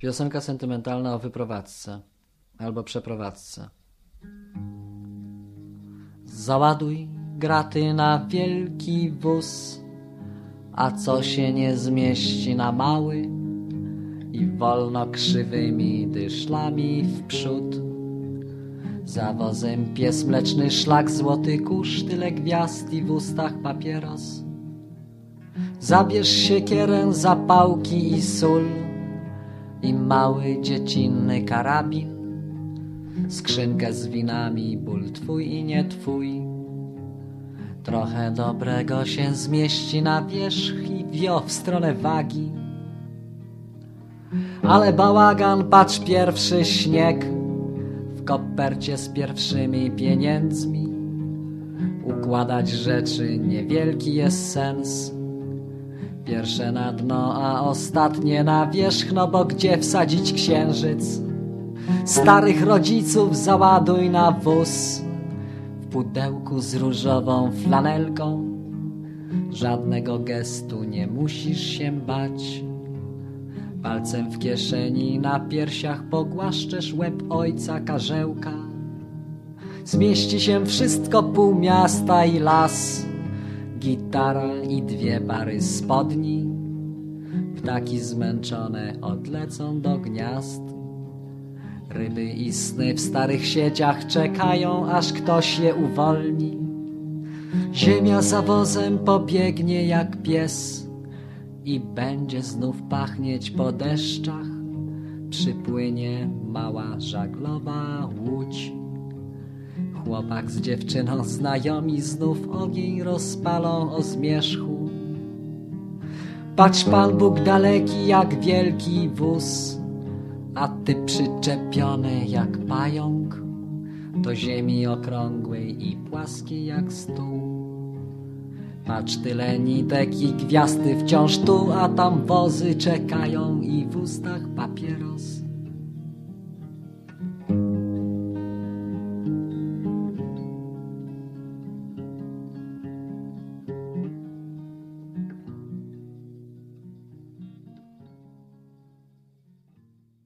Piosenka sentymentalna o wyprowadzce albo przeprowadzce. Załaduj graty na wielki wóz, a co się nie zmieści na mały i wolno krzywymi dyszlami w przód. Za wozem pies mleczny, szlak złoty kurz, tyle gwiazd i w ustach papieros. Zabierz siekierę, zapałki i sól i mały dziecinny karabin, skrzynkę z winami, ból twój i nie twój. Trochę dobrego się zmieści na wierzch i wio w stronę wagi. Ale bałagan, patrz pierwszy śnieg w kopercie z pierwszymi pieniędzmi. Układać rzeczy niewielki jest sens. Pierwsze na dno, a ostatnie na wierzch, no bo gdzie wsadzić księżyc? Starych rodziców załaduj na wóz w pudełku z różową flanelką. Żadnego gestu nie musisz się bać. Palcem w kieszeni na piersiach pogłaszczesz łeb ojca karzełka. Zmieści się wszystko, pół miasta i las gitara i dwie pary spodni. Ptaki zmęczone odlecą do gniazd. Ryby i sny w starych sieciach czekają, aż ktoś je uwolni. Ziemia za wozem pobiegnie jak pies i będzie znów pachnieć po deszczach. Przypłynie mała żaglowa łódź. Chłopak z dziewczyną znajomi znów ogień rozpalą o zmierzchu. Patrz Pan Bóg daleki jak wielki wóz, a ty przyczepiony jak pająk do ziemi okrągłej i płaskiej jak stół. Patrz tyle nitek i gwiazdy wciąż tu, a tam wozy czekają i w ustach papieros.